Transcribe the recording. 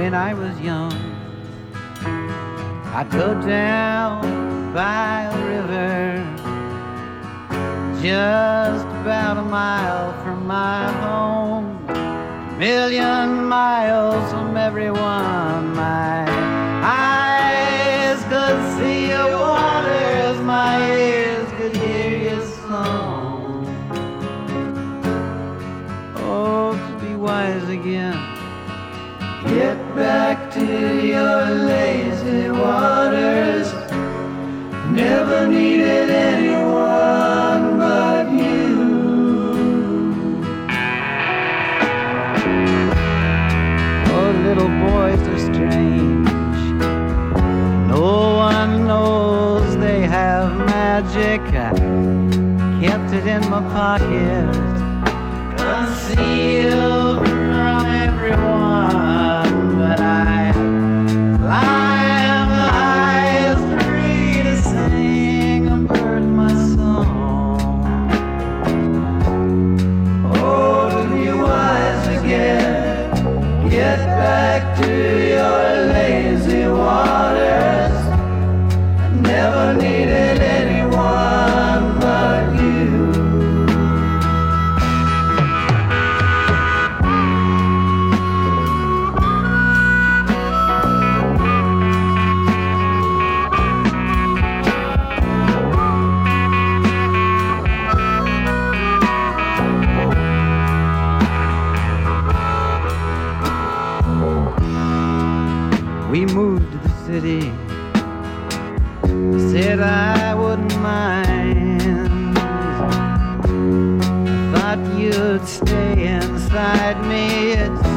when I was young. I'd go down by the river, just about a mile from my home, a million miles from everyone. My eyes could see your waters, my ears could hear your song. Oh, to be wise again. To your lazy waters. Never needed anyone but you. Oh, little boys are strange. No one knows they have magic. I kept it in my pocket, concealed We moved to the city. Said I wouldn't mind. Thought you'd stay inside me. It's